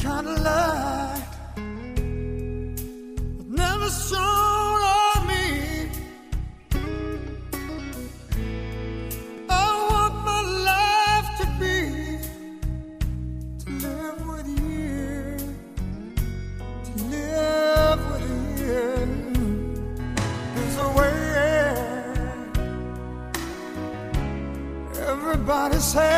kind of light that never shone on me. I want my life to be to live with you, to live with you. There's a way Everybody says.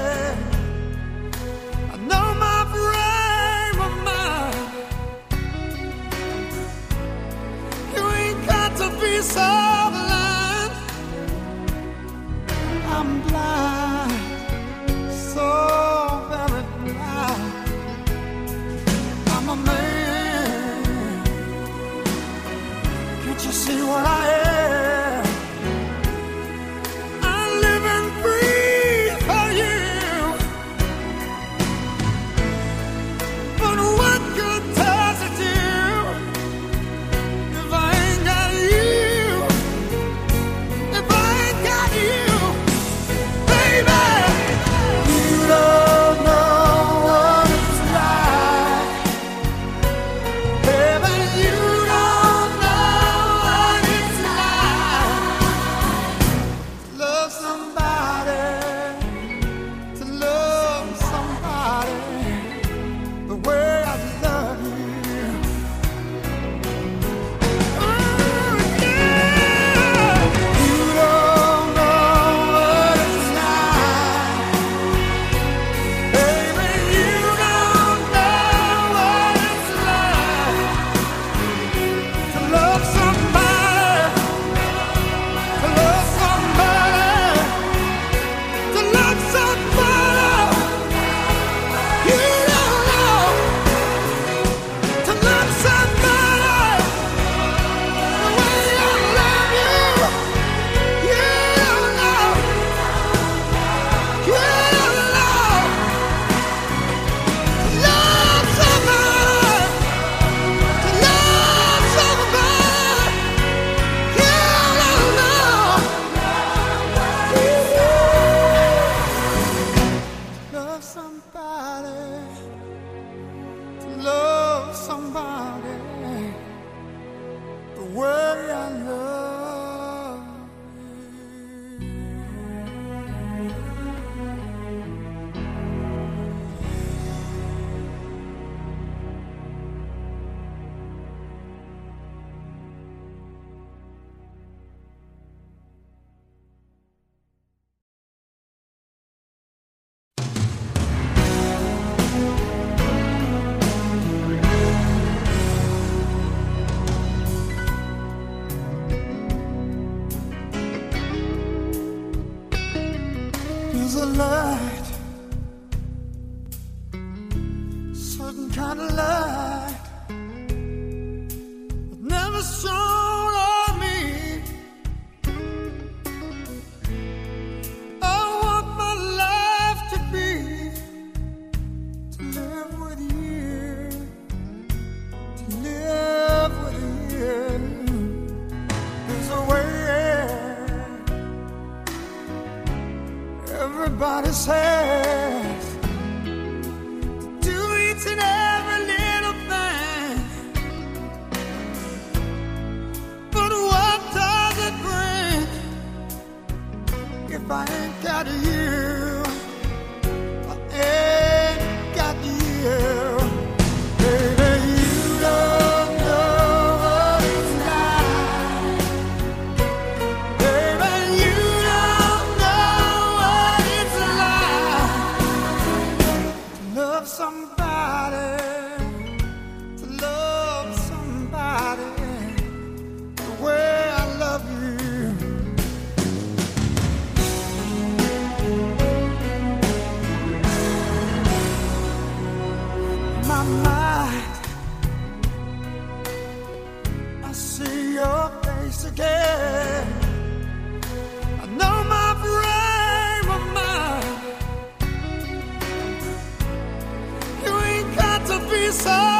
kind of light that never shone on me. I want my life to be to live with you, to live with you. There's a way Everybody says. Face again. I know my frame of mind. You ain't got to be so